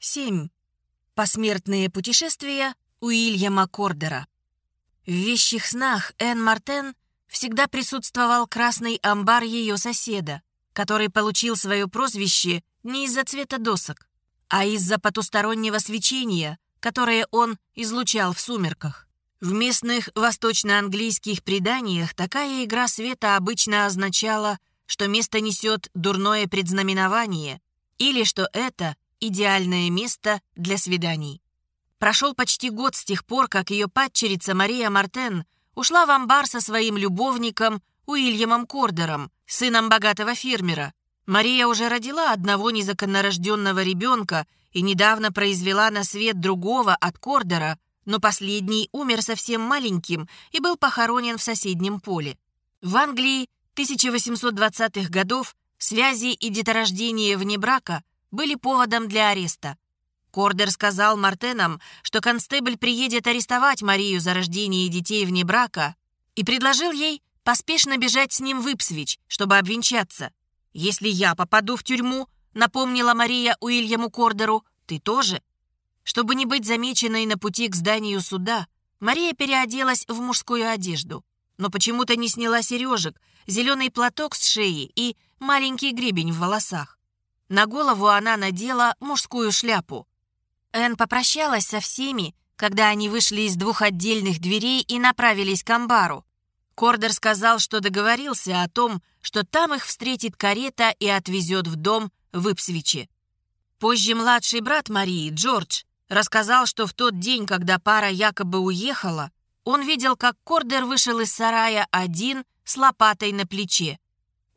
7. Посмертные путешествия Уильяма Кордера. В вещих снах Энн Мартен всегда присутствовал красный амбар ее соседа, который получил свое прозвище не из-за цвета досок, а из-за потустороннего свечения, которое он излучал в сумерках. В местных восточноанглийских преданиях такая игра света обычно означала, что место несет дурное предзнаменование или что это идеальное место для свиданий. Прошел почти год с тех пор, как ее падчерица Мария Мартен ушла в амбар со своим любовником Уильямом Кордером, сыном богатого фермера. Мария уже родила одного незаконнорожденного ребенка и недавно произвела на свет другого от Кордера, но последний умер совсем маленьким и был похоронен в соседнем поле. В Англии 1820-х годов связи и деторождение вне брака были поводом для ареста. Кордер сказал Мартенам, что констебль приедет арестовать Марию за рождение детей вне брака и предложил ей поспешно бежать с ним в Ипсвич, чтобы обвенчаться. «Если я попаду в тюрьму», — напомнила Мария Уильяму Кордеру, — «ты тоже». Чтобы не быть замеченной на пути к зданию суда, Мария переоделась в мужскую одежду, но почему-то не сняла сережек, зеленый платок с шеи и маленький гребень в волосах. На голову она надела мужскую шляпу. Энн попрощалась со всеми, когда они вышли из двух отдельных дверей и направились к амбару. Кордер сказал, что договорился о том, что там их встретит карета и отвезет в дом в Ипсвиче. Позже младший брат Марии, Джордж, рассказал, что в тот день, когда пара якобы уехала, он видел, как Кордер вышел из сарая один с лопатой на плече.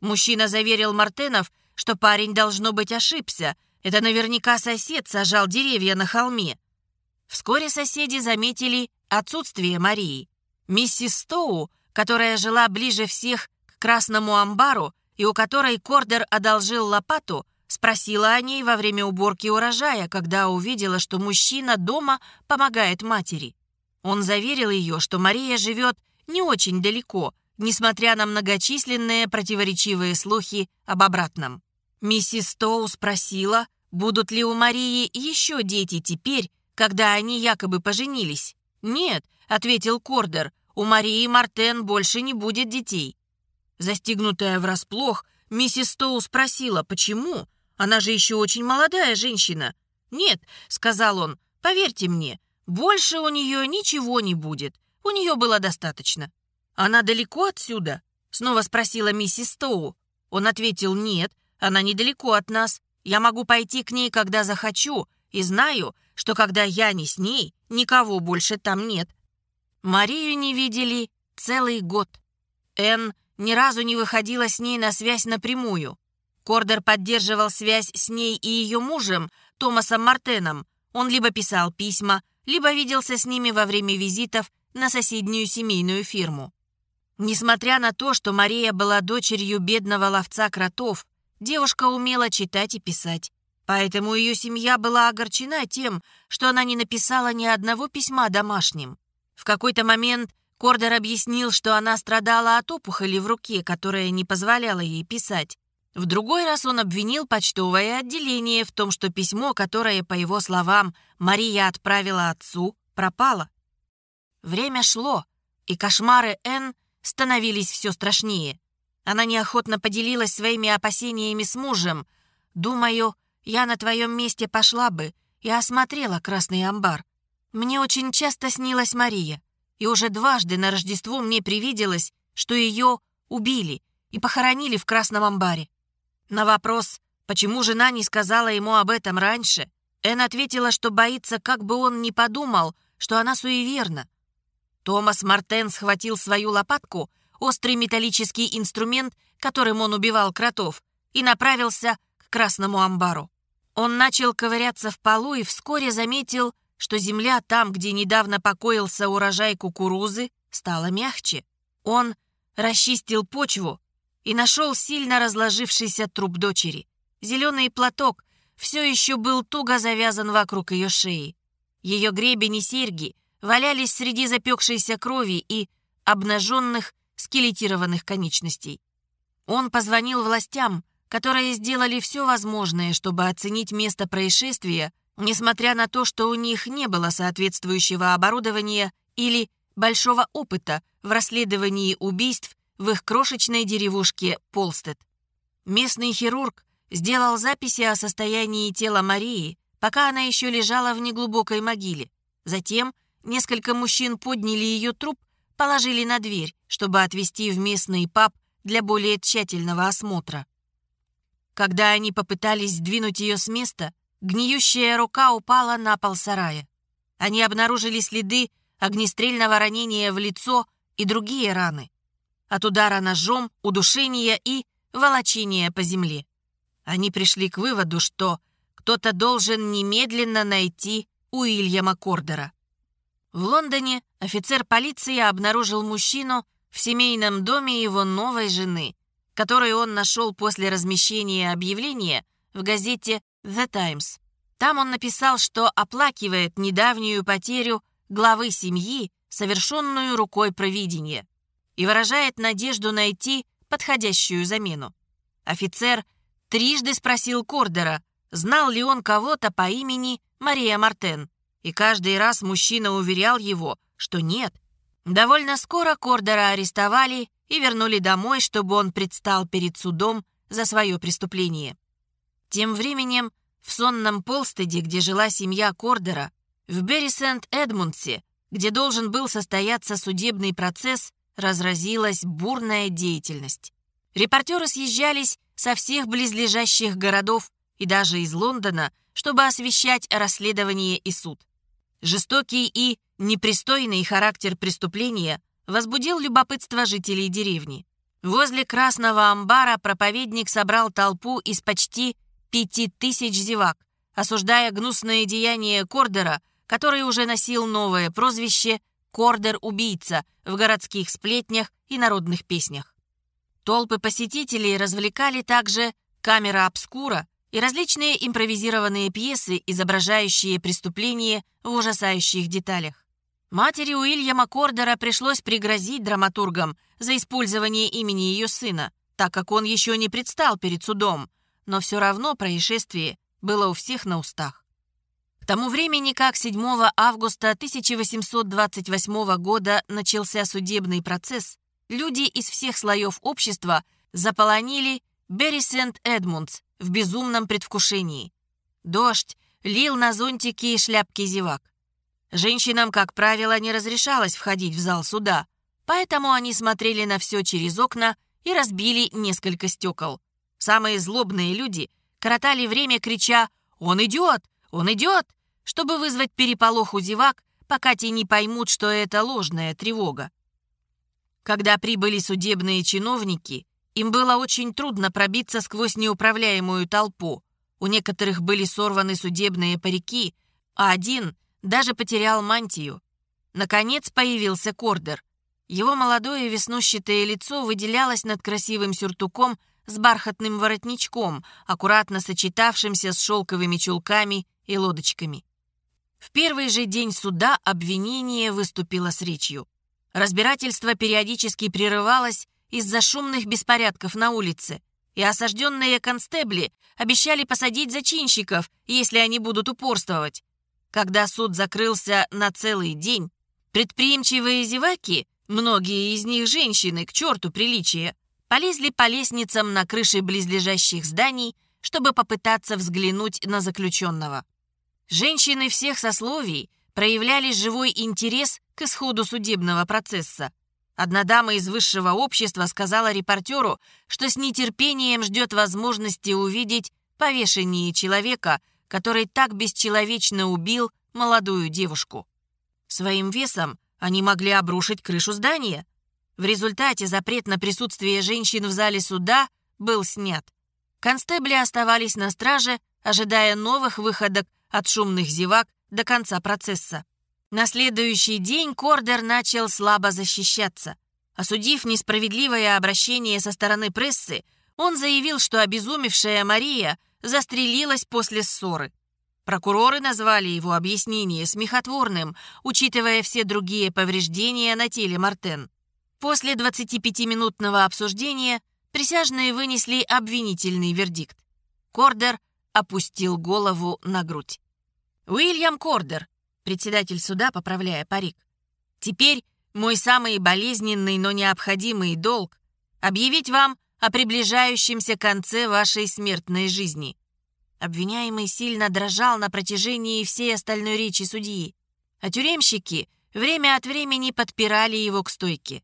Мужчина заверил Мартенов, что парень, должно быть, ошибся. Это наверняка сосед сажал деревья на холме. Вскоре соседи заметили отсутствие Марии. Миссис Стоу, которая жила ближе всех к Красному амбару и у которой Кордер одолжил лопату, спросила о ней во время уборки урожая, когда увидела, что мужчина дома помогает матери. Он заверил ее, что Мария живет не очень далеко, несмотря на многочисленные противоречивые слухи об обратном. Миссис Стоу спросила, будут ли у Марии еще дети теперь, когда они якобы поженились. «Нет», — ответил Кордер, — «у Марии Мартен больше не будет детей». Застигнутая врасплох, миссис Стоу спросила, почему? Она же еще очень молодая женщина. «Нет», — сказал он, — «поверьте мне, больше у нее ничего не будет. У нее было достаточно». «Она далеко отсюда?» — снова спросила миссис Стоу. Он ответил «нет», она недалеко от нас. Я могу пойти к ней, когда захочу, и знаю, что когда я не с ней, никого больше там нет. Марию не видели целый год. Энн ни разу не выходила с ней на связь напрямую. Кордер поддерживал связь с ней и ее мужем, Томасом Мартеном. Он либо писал письма, либо виделся с ними во время визитов на соседнюю семейную фирму. Несмотря на то, что Мария была дочерью бедного ловца кротов, девушка умела читать и писать. Поэтому ее семья была огорчена тем, что она не написала ни одного письма домашним. В какой-то момент Кордер объяснил, что она страдала от опухоли в руке, которая не позволяла ей писать. В другой раз он обвинил почтовое отделение в том, что письмо, которое, по его словам, Мария отправила отцу, пропало. Время шло, и кошмары Энн становились все страшнее. Она неохотно поделилась своими опасениями с мужем. «Думаю, я на твоем месте пошла бы и осмотрела Красный амбар. Мне очень часто снилась Мария, и уже дважды на Рождество мне привиделось, что ее убили и похоронили в Красном амбаре. На вопрос, почему жена не сказала ему об этом раньше, Эн ответила, что боится, как бы он не подумал, что она суеверна. Томас Мартен схватил свою лопатку, острый металлический инструмент, которым он убивал кротов, и направился к красному амбару. Он начал ковыряться в полу и вскоре заметил, что земля там, где недавно покоился урожай кукурузы, стала мягче. Он расчистил почву и нашел сильно разложившийся труп дочери. Зеленый платок все еще был туго завязан вокруг ее шеи. Ее гребень и серьги валялись среди запекшейся крови и обнаженных скелетированных конечностей. Он позвонил властям, которые сделали все возможное, чтобы оценить место происшествия Несмотря на то, что у них не было соответствующего оборудования или большого опыта в расследовании убийств в их крошечной деревушке Полстед. Местный хирург сделал записи о состоянии тела Марии, пока она еще лежала в неглубокой могиле. Затем несколько мужчин подняли ее труп, положили на дверь, чтобы отвезти в местный паб для более тщательного осмотра. Когда они попытались сдвинуть ее с места, гниющая рука упала на пол сарая. Они обнаружили следы огнестрельного ранения в лицо и другие раны. От удара ножом, удушения и волочения по земле. Они пришли к выводу, что кто-то должен немедленно найти Уильяма Кордера. В Лондоне офицер полиции обнаружил мужчину в семейном доме его новой жены, которую он нашел после размещения объявления в газете «The Times». Там он написал, что оплакивает недавнюю потерю главы семьи, совершенную рукой провидения, и выражает надежду найти подходящую замену. Офицер трижды спросил Кордера, знал ли он кого-то по имени Мария Мартен, и каждый раз мужчина уверял его, что нет. Довольно скоро Кордера арестовали и вернули домой, чтобы он предстал перед судом за свое преступление. Тем временем в сонном Полстеде, где жила семья Кордера, в Берри-Сент-Эдмундсе, где должен был состояться судебный процесс, разразилась бурная деятельность. Репортеры съезжались со всех близлежащих городов и даже из Лондона, чтобы освещать расследование и суд. Жестокий и непристойный характер преступления возбудил любопытство жителей деревни. Возле Красного амбара проповедник собрал толпу из почти пяти тысяч зевак, осуждая гнусное деяние Кордера, который уже носил новое прозвище «Кордер-убийца» в городских сплетнях и народных песнях. Толпы посетителей развлекали также камера обскура и различные импровизированные пьесы, изображающие преступления в ужасающих деталях. Матери Уильяма Кордера пришлось пригрозить драматургам за использование имени ее сына, так как он еще не предстал перед судом, но все равно происшествие было у всех на устах. К тому времени, как 7 августа 1828 года начался судебный процесс, люди из всех слоев общества заполонили Берри Сент-Эдмундс в безумном предвкушении. Дождь лил на зонтики и шляпки зевак. Женщинам, как правило, не разрешалось входить в зал суда, поэтому они смотрели на все через окна и разбили несколько стекол. Самые злобные люди коротали время, крича «Он идет! Он идет!», чтобы вызвать переполох у зевак, пока те не поймут, что это ложная тревога. Когда прибыли судебные чиновники, им было очень трудно пробиться сквозь неуправляемую толпу. У некоторых были сорваны судебные парики, а один даже потерял мантию. Наконец появился Кордер. Его молодое веснущатое лицо выделялось над красивым сюртуком с бархатным воротничком, аккуратно сочетавшимся с шелковыми чулками и лодочками. В первый же день суда обвинение выступило с речью. Разбирательство периодически прерывалось из-за шумных беспорядков на улице, и осажденные констебли обещали посадить зачинщиков, если они будут упорствовать. Когда суд закрылся на целый день, предприимчивые зеваки, многие из них женщины, к черту приличия, полезли по лестницам на крыши близлежащих зданий, чтобы попытаться взглянуть на заключенного. Женщины всех сословий проявляли живой интерес к исходу судебного процесса. Одна дама из высшего общества сказала репортеру, что с нетерпением ждет возможности увидеть повешение человека, который так бесчеловечно убил молодую девушку. Своим весом они могли обрушить крышу здания. В результате запрет на присутствие женщин в зале суда был снят. Констебли оставались на страже, ожидая новых выходок от шумных зевак до конца процесса. На следующий день Кордер начал слабо защищаться. Осудив несправедливое обращение со стороны прессы, он заявил, что обезумевшая Мария застрелилась после ссоры. Прокуроры назвали его объяснение смехотворным, учитывая все другие повреждения на теле Мартен. После 25-минутного обсуждения присяжные вынесли обвинительный вердикт. Кордер опустил голову на грудь. Уильям Кордер, председатель суда, поправляя парик. Теперь мой самый болезненный, но необходимый долг — объявить вам о приближающемся конце вашей смертной жизни. Обвиняемый сильно дрожал на протяжении всей остальной речи судьи, а тюремщики время от времени подпирали его к стойке.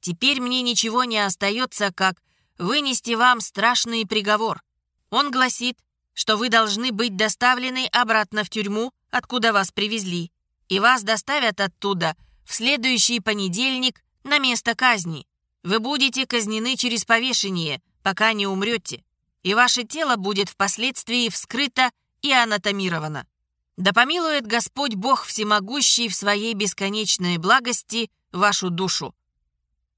Теперь мне ничего не остается, как вынести вам страшный приговор. Он гласит, что вы должны быть доставлены обратно в тюрьму, откуда вас привезли, и вас доставят оттуда в следующий понедельник на место казни. Вы будете казнены через повешение, пока не умрете и ваше тело будет впоследствии вскрыто и анатомировано. Да помилует Господь Бог Всемогущий в своей бесконечной благости вашу душу».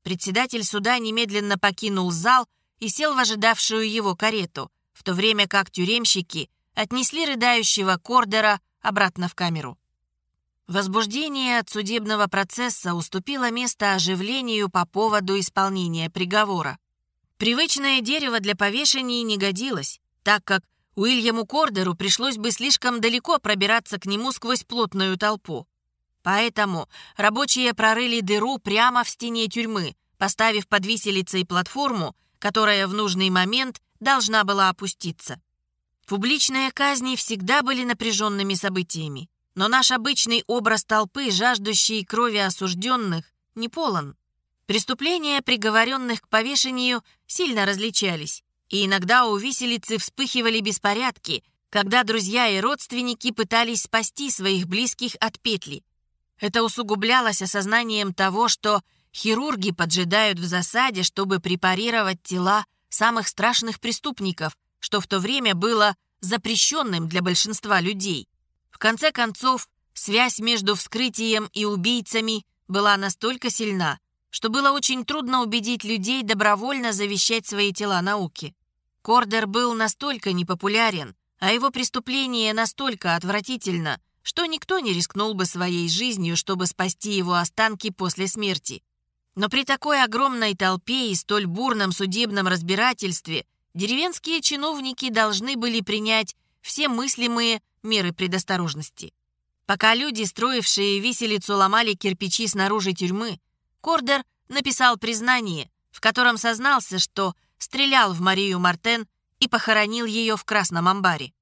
Председатель суда немедленно покинул зал и сел в ожидавшую его карету, в то время как тюремщики отнесли рыдающего Кордера обратно в камеру. Возбуждение от судебного процесса уступило место оживлению по поводу исполнения приговора. Привычное дерево для повешения не годилось, так как Уильяму Кордеру пришлось бы слишком далеко пробираться к нему сквозь плотную толпу. Поэтому рабочие прорыли дыру прямо в стене тюрьмы, поставив под виселицей платформу, которая в нужный момент должна была опуститься. Публичные казни всегда были напряженными событиями, но наш обычный образ толпы, жаждущей крови осужденных, не полон. Преступления приговоренных к повешению сильно различались, и иногда у виселицы вспыхивали беспорядки, когда друзья и родственники пытались спасти своих близких от петли. Это усугублялось осознанием того, что хирурги поджидают в засаде, чтобы препарировать тела самых страшных преступников, что в то время было запрещенным для большинства людей. В конце концов, связь между вскрытием и убийцами была настолько сильна, что было очень трудно убедить людей добровольно завещать свои тела науке. Кордер был настолько непопулярен, а его преступление настолько отвратительно, что никто не рискнул бы своей жизнью, чтобы спасти его останки после смерти. Но при такой огромной толпе и столь бурном судебном разбирательстве деревенские чиновники должны были принять все мыслимые меры предосторожности. Пока люди, строившие виселицу, ломали кирпичи снаружи тюрьмы, Кордер написал признание, в котором сознался, что стрелял в Марию Мартен и похоронил ее в Красном амбаре.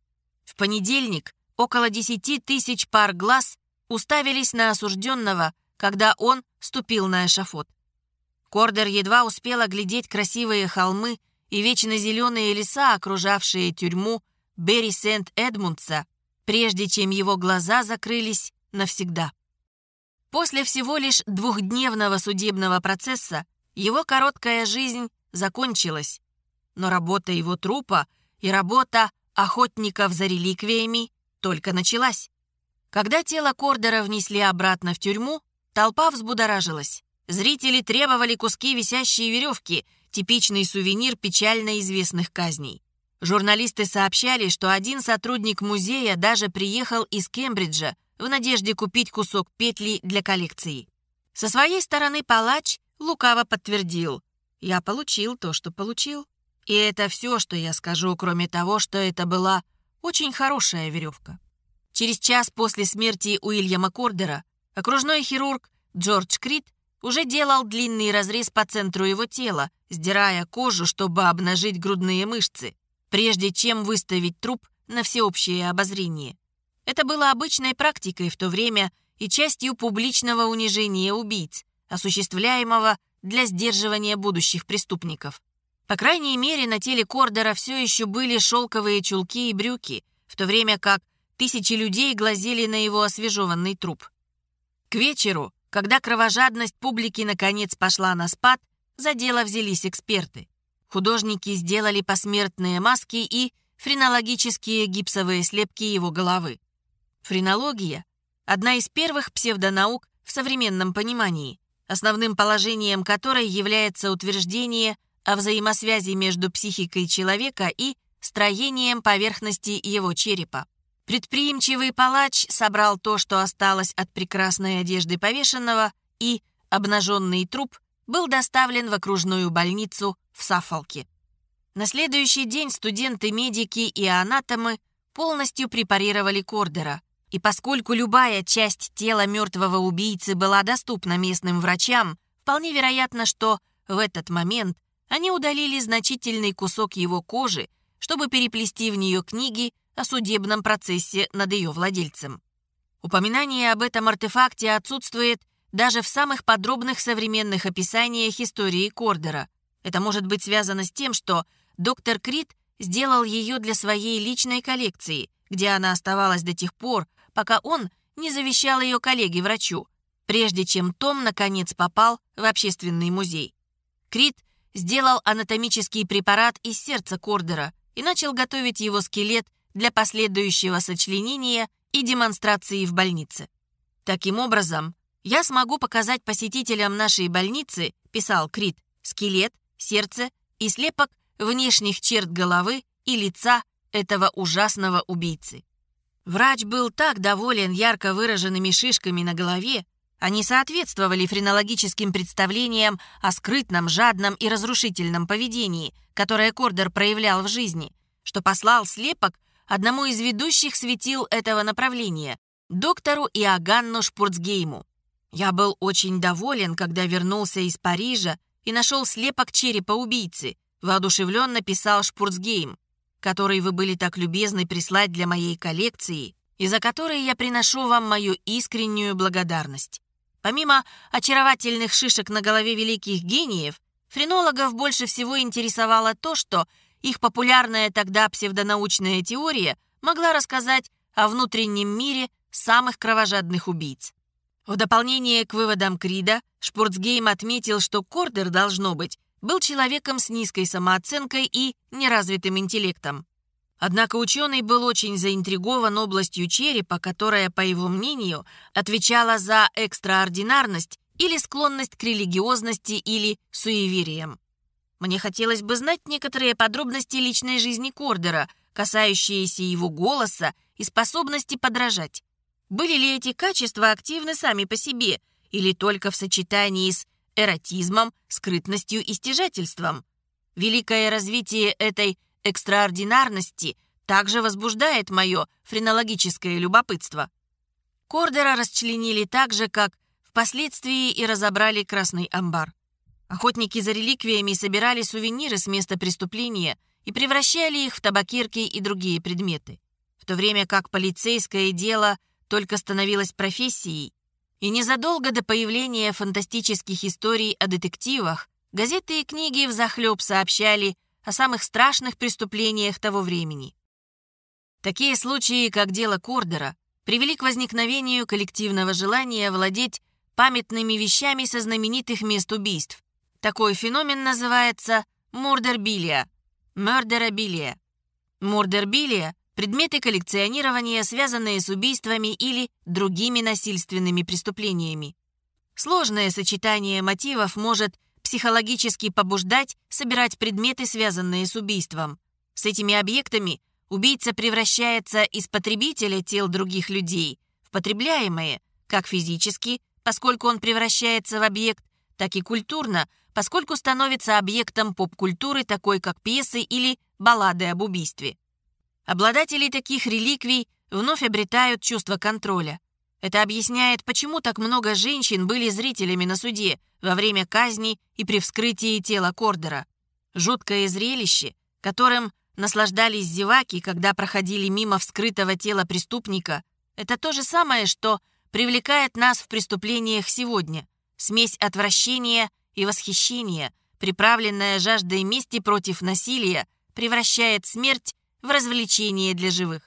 В понедельник около десяти тысяч пар глаз уставились на осужденного, когда он ступил на эшафот. Кордер едва успел оглядеть красивые холмы и вечно зеленые леса, окружавшие тюрьму Берри Сент-Эдмундса, прежде чем его глаза закрылись навсегда. После всего лишь двухдневного судебного процесса его короткая жизнь закончилась, но работа его трупа и работа охотников за реликвиями только началась. Когда тело Кордера внесли обратно в тюрьму, толпа взбудоражилась. Зрители требовали куски висящей веревки, типичный сувенир печально известных казней. Журналисты сообщали, что один сотрудник музея даже приехал из Кембриджа, в надежде купить кусок петли для коллекции. Со своей стороны палач лукаво подтвердил. Я получил то, что получил. И это все, что я скажу, кроме того, что это была очень хорошая веревка. Через час после смерти Уильяма Кордера окружной хирург Джордж Крид уже делал длинный разрез по центру его тела, сдирая кожу, чтобы обнажить грудные мышцы, прежде чем выставить труп на всеобщее обозрение. Это было обычной практикой в то время и частью публичного унижения убийц, осуществляемого для сдерживания будущих преступников. По крайней мере, на теле Кордера все еще были шелковые чулки и брюки, в то время как тысячи людей глазели на его освежеванный труп. К вечеру, когда кровожадность публики наконец пошла на спад, за дело взялись эксперты. Художники сделали посмертные маски и френологические гипсовые слепки его головы. Френология – одна из первых псевдонаук в современном понимании, основным положением которой является утверждение о взаимосвязи между психикой человека и строением поверхности его черепа. Предприимчивый палач собрал то, что осталось от прекрасной одежды повешенного, и обнаженный труп был доставлен в окружную больницу в Саффолке. На следующий день студенты-медики и анатомы полностью препарировали Кордера, И поскольку любая часть тела мертвого убийцы была доступна местным врачам, вполне вероятно, что в этот момент они удалили значительный кусок его кожи, чтобы переплести в нее книги о судебном процессе над ее владельцем. Упоминание об этом артефакте отсутствует даже в самых подробных современных описаниях истории Кордера. Это может быть связано с тем, что доктор Крид сделал ее для своей личной коллекции, где она оставалась до тех пор, пока он не завещал ее коллеге-врачу, прежде чем Том, наконец, попал в общественный музей. Крид сделал анатомический препарат из сердца Кордера и начал готовить его скелет для последующего сочленения и демонстрации в больнице. Таким образом, я смогу показать посетителям нашей больницы, писал Крид, скелет, сердце и слепок внешних черт головы и лица этого ужасного убийцы. Врач был так доволен ярко выраженными шишками на голове, они соответствовали френологическим представлениям о скрытном, жадном и разрушительном поведении, которое Кордер проявлял в жизни, что послал слепок одному из ведущих светил этого направления, доктору Иоганну Шпурцгейму. Я был очень доволен, когда вернулся из Парижа и нашел слепок черепа убийцы, воодушевленно писал Шпурцгейм, который вы были так любезны прислать для моей коллекции и за который я приношу вам мою искреннюю благодарность. Помимо очаровательных шишек на голове великих гениев, френологов больше всего интересовало то, что их популярная тогда псевдонаучная теория могла рассказать о внутреннем мире самых кровожадных убийц. В дополнение к выводам Крида, Шпурцгейм отметил, что Кордер, должно быть, был человеком с низкой самооценкой и неразвитым интеллектом. Однако ученый был очень заинтригован областью черепа, которая, по его мнению, отвечала за экстраординарность или склонность к религиозности или суевериям. Мне хотелось бы знать некоторые подробности личной жизни Кордера, касающиеся его голоса и способности подражать. Были ли эти качества активны сами по себе или только в сочетании с эротизмом, скрытностью и стяжательством? Великое развитие этой экстраординарности также возбуждает мое френологическое любопытство. Кордера расчленили так же, как впоследствии и разобрали Красный амбар. Охотники за реликвиями собирали сувениры с места преступления и превращали их в табакерки и другие предметы. В то время как полицейское дело только становилось профессией, и незадолго до появления фантастических историй о детективах газеты и книги взахлеб сообщали о самых страшных преступлениях того времени. Такие случаи, как дело Кордера, привели к возникновению коллективного желания владеть памятными вещами со знаменитых мест убийств, такой феномен называется мурдербилия, мёрдерабилия. Мурдербилия – предметы коллекционирования, связанные с убийствами или другими насильственными преступлениями. Сложное сочетание мотивов может психологически побуждать собирать предметы, связанные с убийством. С этими объектами убийца превращается из потребителя тел других людей в потребляемые, как физически, поскольку он превращается в объект, так и культурно – поскольку становится объектом поп-культуры, такой как пьесы или баллады об убийстве. Обладатели таких реликвий вновь обретают чувство контроля. Это объясняет, почему так много женщин были зрителями на суде во время казни и при вскрытии тела Кордера. Жуткое зрелище, которым наслаждались зеваки, когда проходили мимо вскрытого тела преступника, это то же самое, что привлекает нас в преступлениях сегодня. Смесь отвращения и восхищение, приправленное жаждой мести против насилия, превращает смерть в развлечение для живых.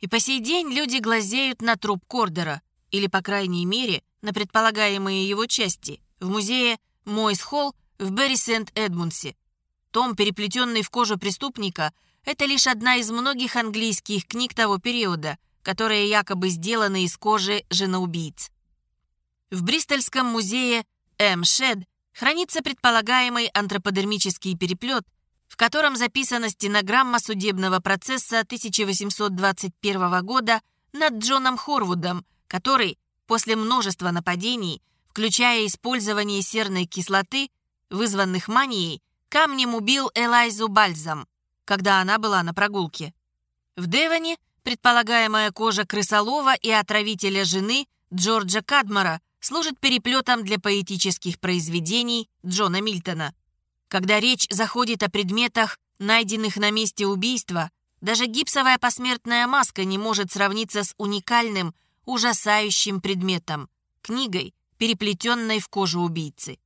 И по сей день люди глазеют на труп Кордера, или, по крайней мере, на предполагаемые его части, в музее Мойс Холл в Берри-Сент-Эдмунсе. Том, переплетенный в кожу преступника, это лишь одна из многих английских книг того периода, которые якобы сделаны из кожи женоубийц. В Бристольском музее М-Шед хранится предполагаемый антроподермический переплет, в котором записана стенограмма судебного процесса 1821 года над Джоном Хорвудом, который после множества нападений, включая использование серной кислоты, вызванных манией, камнем убил Элайзу Бальзам, когда она была на прогулке. В Девоне предполагаемая кожа крысолова и отравителя жены Джорджа Кадмара служит переплетом для поэтических произведений Джона Мильтона. Когда речь заходит о предметах, найденных на месте убийства, даже гипсовая посмертная маска не может сравниться с уникальным, ужасающим предметом – книгой, переплетенной в кожу убийцы.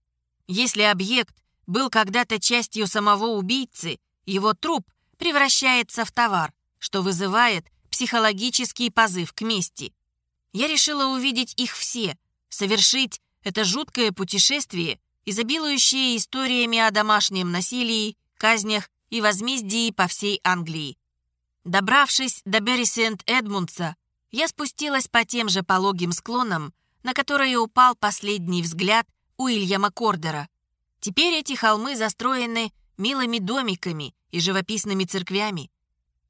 Если объект был когда-то частью самого убийцы, его труп превращается в товар, что вызывает психологический позыв к мести. Я решила увидеть их все, совершить это жуткое путешествие, изобилующее историями о домашнем насилии, казнях и возмездии по всей Англии. Добравшись до Берри-Сент-Эдмундса, я спустилась по тем же пологим склонам, на которые упал последний взгляд Уильяма Кордера. Теперь эти холмы застроены милыми домиками и живописными церквями.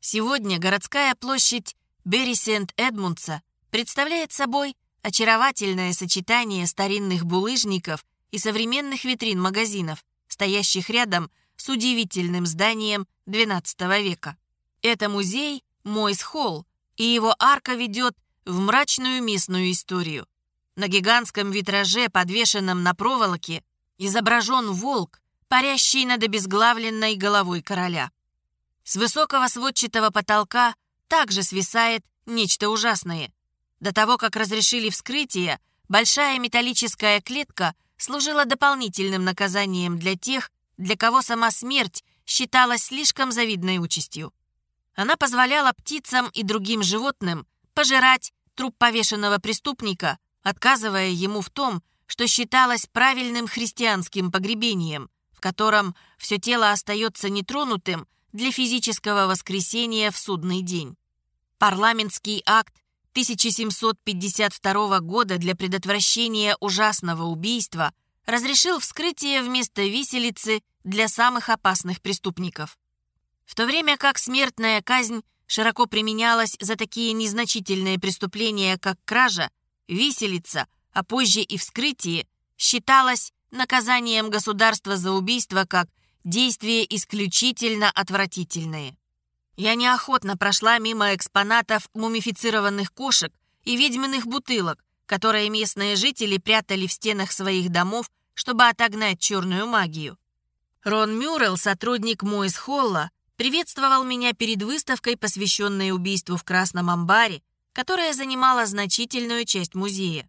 Сегодня городская площадь Берри-Сент-Эдмундса представляет собой очаровательное сочетание старинных булыжников и современных витрин магазинов, стоящих рядом с удивительным зданием XII века. Это музей Мойс-Холл, и его арка ведет в мрачную местную историю. На гигантском витраже, подвешенном на проволоке, изображен волк, парящий над обезглавленной головой короля. С высокого сводчатого потолка также свисает нечто ужасное. До того, как разрешили вскрытие, большая металлическая клетка служила дополнительным наказанием для тех, для кого сама смерть считалась слишком завидной участью. Она позволяла птицам и другим животным пожирать труп повешенного преступника, отказывая ему в том, что считалось правильным христианским погребением, в котором все тело остается нетронутым для физического воскресения в судный день. Парламентский акт 1752 года для предотвращения ужасного убийства разрешил вскрытие вместо виселицы для самых опасных преступников. В то время как смертная казнь широко применялась за такие незначительные преступления, как кража, виселица, а позже и вскрытие, считалось наказанием государства за убийство как действие исключительно отвратительное. Я неохотно прошла мимо экспонатов мумифицированных кошек и ведьминых бутылок, которые местные жители прятали в стенах своих домов, чтобы отогнать черную магию. Рон Мюррелл, сотрудник Мойс Холла, приветствовал меня перед выставкой, посвященной убийству в Красном амбаре, которая занимала значительную часть музея.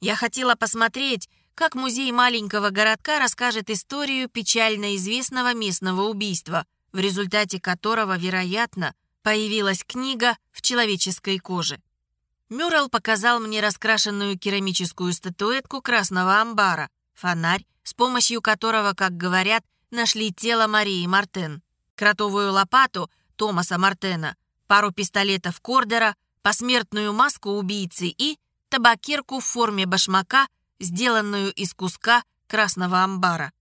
Я хотела посмотреть, как музей маленького городка расскажет историю печально известного местного убийства, в результате которого, вероятно, появилась книга в человеческой коже. Мюррелл показал мне раскрашенную керамическую статуэтку красного амбара, фонарь, с помощью которого, как говорят, нашли тело Марии Мартен, кротовую лопату Томаса Мартена, пару пистолетов Кордера, посмертную маску убийцы и табакерку в форме башмака, сделанную из куска красного амбара.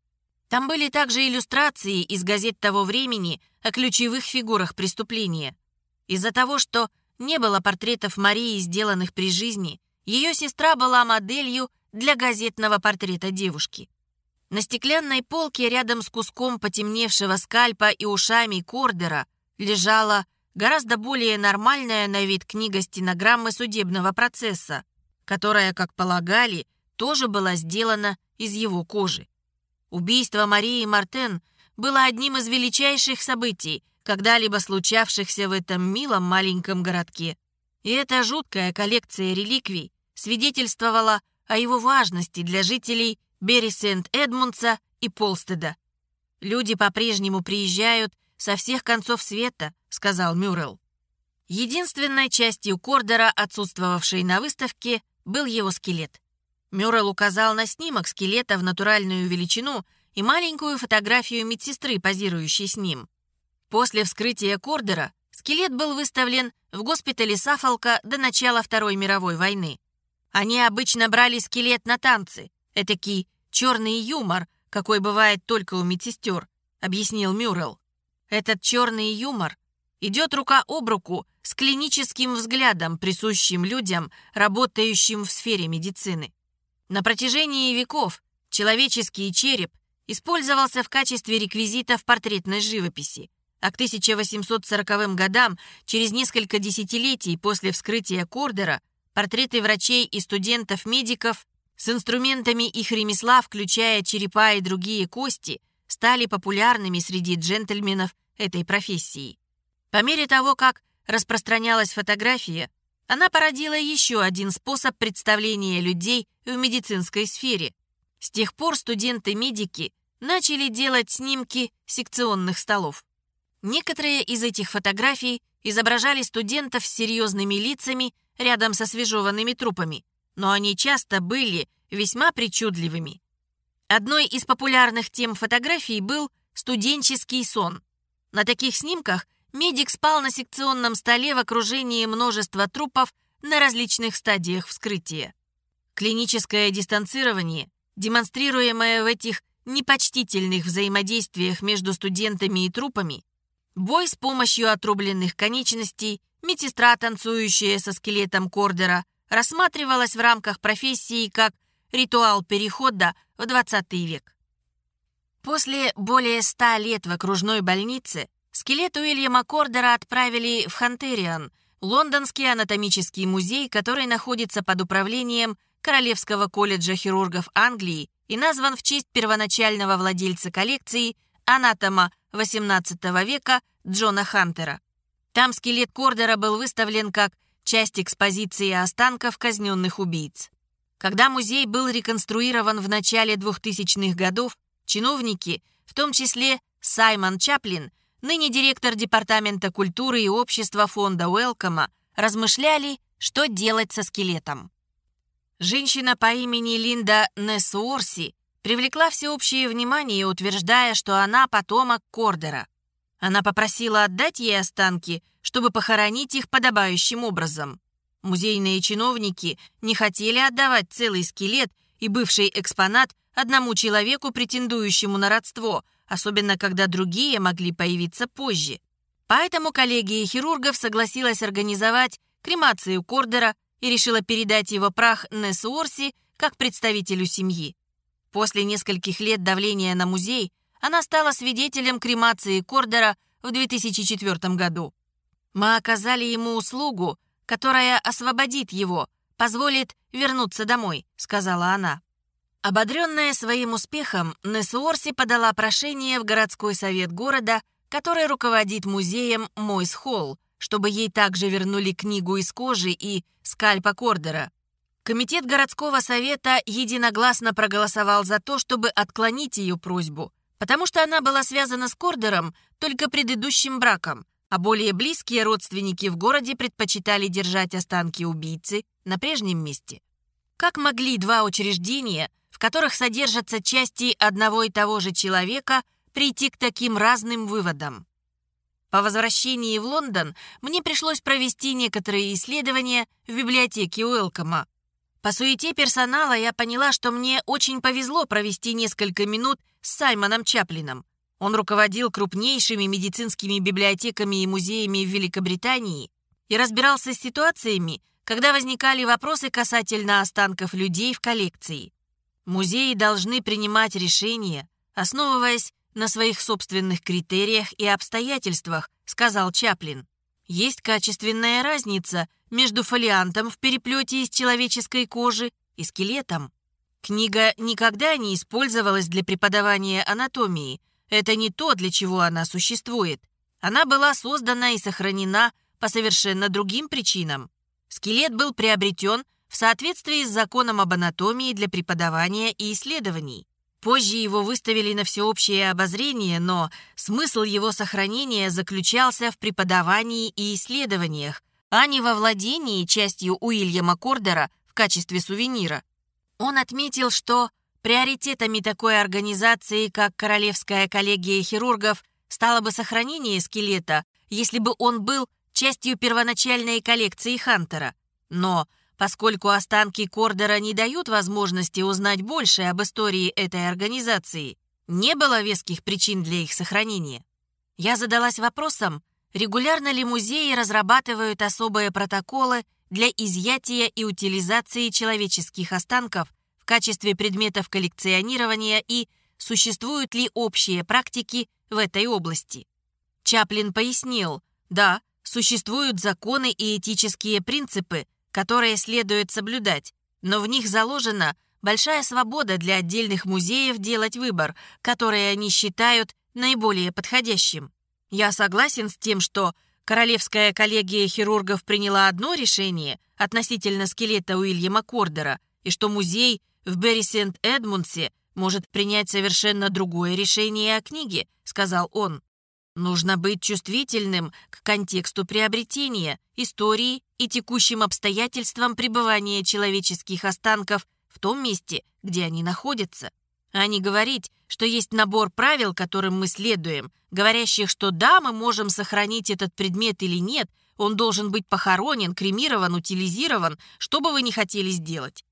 Там были также иллюстрации из газет того времени о ключевых фигурах преступления. Из-за того, что не было портретов Марии, сделанных при жизни, ее сестра была моделью для газетного портрета девушки. На стеклянной полке рядом с куском потемневшего скальпа и ушами Кордера лежала гораздо более нормальная на вид книга стенограммы судебного процесса, которая, как полагали, тоже была сделана из его кожи. Убийство Марии Мартен было одним из величайших событий, когда-либо случавшихся в этом милом маленьком городке. И эта жуткая коллекция реликвий свидетельствовала о его важности для жителей Берри Сент-Эдмундса и Полстеда. «Люди по-прежнему приезжают со всех концов света», — сказал Мюррелл. Единственной частью Кордера, отсутствовавшей на выставке, был его скелет. Мюррелл указал на снимок скелета в натуральную величину и маленькую фотографию медсестры, позирующей с ним. После вскрытия Кордера скелет был выставлен в госпитале Сафолка до начала Второй мировой войны. Они обычно брали скелет на танцы, Этакий черный юмор, какой бывает только у медсестер, объяснил Мюррелл. Этот черный юмор идет рука об руку с клиническим взглядом, присущим людям, работающим в сфере медицины. На протяжении веков человеческий череп использовался в качестве реквизита в портретной живописи. А к 1840 годам, через несколько десятилетий после вскрытия Кордера, портреты врачей и студентов-медиков с инструментами их ремесла, включая черепа и другие кости, стали популярными среди джентльменов этой профессии. По мере того, как распространялась фотография, она породила еще один способ представления людей в медицинской сфере. С тех пор студенты-медики начали делать снимки секционных столов. Некоторые из этих фотографий изображали студентов с серьезными лицами рядом со свежеванными трупами, но они часто были весьма причудливыми. Одной из популярных тем фотографий был студенческий сон. На таких снимках медик спал на секционном столе в окружении множества трупов на различных стадиях вскрытия. Клиническое дистанцирование, демонстрируемое в этих непочтительных взаимодействиях между студентами и трупами, бой с помощью отрубленных конечностей, медсестра, танцующая со скелетом Кордера, рассматривалась в рамках профессии как ритуал перехода в 20 век. После более ста лет в окружной больнице скелет Уильяма Кордера отправили в Хантериан, лондонский анатомический музей, который находится под управлением Королевского колледжа хирургов Англии и назван в честь первоначального владельца коллекции, анатома XVIII века Джона Хантера. Там скелет Кордера был выставлен как часть экспозиции останков казненных убийц. Когда музей был реконструирован в начале 2000-х годов, чиновники, в том числе Саймон Чаплин, ныне директор Департамента культуры и общества фонда Уэлкома, размышляли, что делать со скелетом. Женщина по имени Линда Несуорси привлекла всеобщее внимание, утверждая, что она потомок Кордера. Она попросила отдать ей останки, чтобы похоронить их подобающим образом. Музейные чиновники не хотели отдавать целый скелет и бывший экспонат одному человеку, претендующему на родство, особенно когда другие могли появиться позже. Поэтому коллегия хирургов согласилась организовать кремацию Кордера и решила передать его прах Несс Уорси как представителю семьи. После нескольких лет давления на музей она стала свидетелем кремации Кордера в 2004 году. Мы оказали ему услугу, которая освободит его, позволит вернуться домой», — сказала она. Ободренная своим успехом, Несуорси подала прошение в городской совет города, который руководит музеем Мойс Холл, чтобы ей также вернули книгу из кожи и скальпа Кордера. Комитет городского совета единогласно проголосовал за то, чтобы отклонить ее просьбу, потому что она была связана с Кордером только предыдущим браком, а более близкие родственники в городе предпочитали держать останки убийцы на прежнем месте. Как могли два учреждения, которых содержатся части одного и того же человека, прийти к таким разным выводам? По возвращении в Лондон мне пришлось провести некоторые исследования в библиотеке Уэлкома. По суете персонала я поняла, что мне очень повезло провести несколько минут с Саймоном Чаплином. Он руководил крупнейшими медицинскими библиотеками и музеями в Великобритании и разбирался с ситуациями, когда возникали вопросы касательно останков людей в коллекции. Музеи должны принимать решения, основываясь на своих собственных критериях и обстоятельствах, сказал Чаплин. Есть качественная разница между фолиантом в переплете из человеческой кожи и скелетом. Книга никогда не использовалась для преподавания анатомии. Это не то, для чего она существует. Она была создана и сохранена по совершенно другим причинам. Скелет был приобретен в соответствии с законом об анатомии для преподавания и исследований. Позже его выставили на всеобщее обозрение, но смысл его сохранения заключался в преподавании и исследованиях, а не во владении частью Уильяма Кордера в качестве сувенира. Он отметил, что приоритетами такой организации, как Королевская коллегия хирургов, стало бы сохранение скелета, если бы он был частью первоначальной коллекции Хантера. Но Поскольку останки Кордера не дают возможности узнать больше об истории этой организации, не было веских причин для их сохранения. Я задалась вопросом, регулярно ли музеи разрабатывают особые протоколы для изъятия и утилизации человеческих останков в качестве предметов коллекционирования и существуют ли общие практики в этой области. Чаплин пояснил, да, существуют законы и этические принципы, которые следует соблюдать, но в них заложена большая свобода для отдельных музеев делать выбор, который они считают наиболее подходящим. Я согласен с тем, что Королевская коллегия хирургов приняла одно решение относительно скелета Уильяма Кордера, и что музей в Берри-Сент-Эдмундсе может принять совершенно другое решение о книге, сказал он. Нужно быть чувствительным к контексту приобретения, истории и текущим обстоятельствам пребывания человеческих останков в том месте, где они находятся, а не говорить, что есть набор правил, которым мы следуем, говорящих, что да, мы можем сохранить этот предмет или нет, он должен быть похоронен, кремирован, утилизирован, что бы вы ни хотели сделать.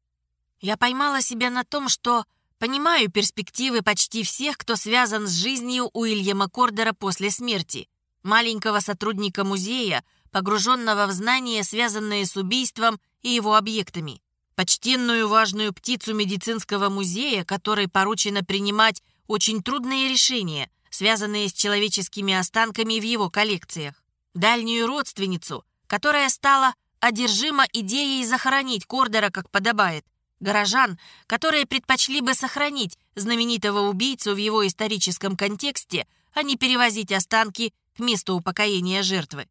Я поймала себя на том, что Понимаю перспективы почти всех, кто связан с жизнью Уильяма Кордера после смерти. Маленького сотрудника музея, погруженного в знания, связанные с убийством и его объектами. Почтенную важную птицу медицинского музея, которой поручено принимать очень трудные решения, связанные с человеческими останками в его коллекциях. Дальнюю родственницу, которая стала одержима идеей захоронить Кордера как подобает – горожан, которые предпочли бы сохранить знаменитого убийцу в его историческом контексте, а не перевозить останки к месту упокоения жертвы.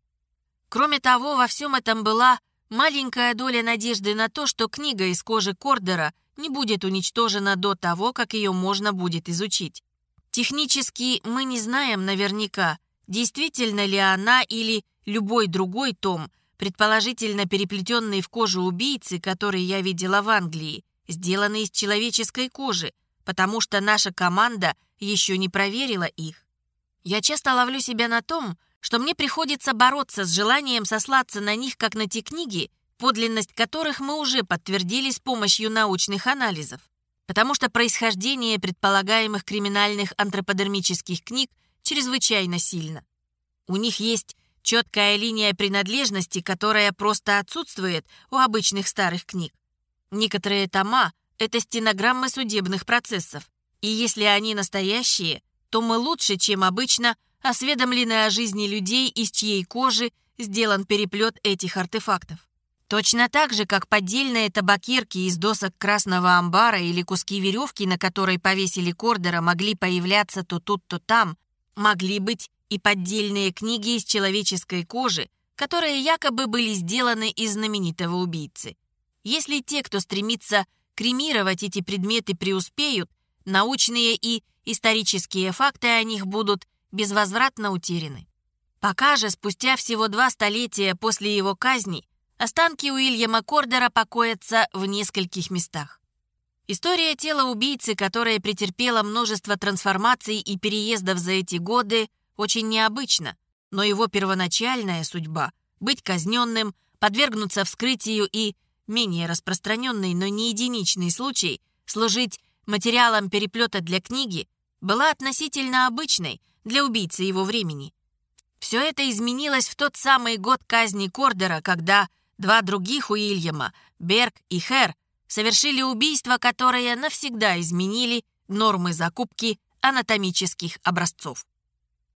Кроме того, во всем этом была маленькая доля надежды на то, что книга из кожи Кордера не будет уничтожена до того, как ее можно будет изучить. Технически мы не знаем наверняка, действительно ли она или любой другой том предположительно переплетенные в кожу убийцы, которые я видела в Англии, сделаны из человеческой кожи, потому что наша команда еще не проверила их. Я часто ловлю себя на том, что мне приходится бороться с желанием сослаться на них, как на те книги, подлинность которых мы уже подтвердили с помощью научных анализов. Потому что происхождение предполагаемых криминальных антроподермических книг чрезвычайно сильно. У них есть четкая линия принадлежности, которая просто отсутствует у обычных старых книг. Некоторые тома — это стенограммы судебных процессов, и если они настоящие, то мы лучше, чем обычно, осведомлены о жизни людей, из чьей кожи сделан переплет этих артефактов. Точно так же, как поддельные табакерки из досок красного амбара или куски веревки, на которой повесили кордера, могли появляться то тут, то там, могли быть и поддельные книги из человеческой кожи, которые якобы были сделаны из знаменитого убийцы. Если те, кто стремится кремировать эти предметы, преуспеют, научные и исторические факты о них будут безвозвратно утеряны. Пока же, спустя всего два столетия после его казни, останки Уильяма Кордера покоятся в нескольких местах. История тела убийцы, которая претерпела множество трансформаций и переездов за эти годы, очень необычно, но его первоначальная судьба — быть казненным, подвергнуться вскрытию и, менее распространенный, но не единичный случай, служить материалом переплета для книги, была относительно обычной для убийцы его времени. Все это изменилось в тот самый год казни Кордера, когда два других Уильяма, Берг и Хер, совершили убийства, которые навсегда изменили нормы закупки анатомических образцов.